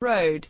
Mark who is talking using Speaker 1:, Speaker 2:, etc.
Speaker 1: road.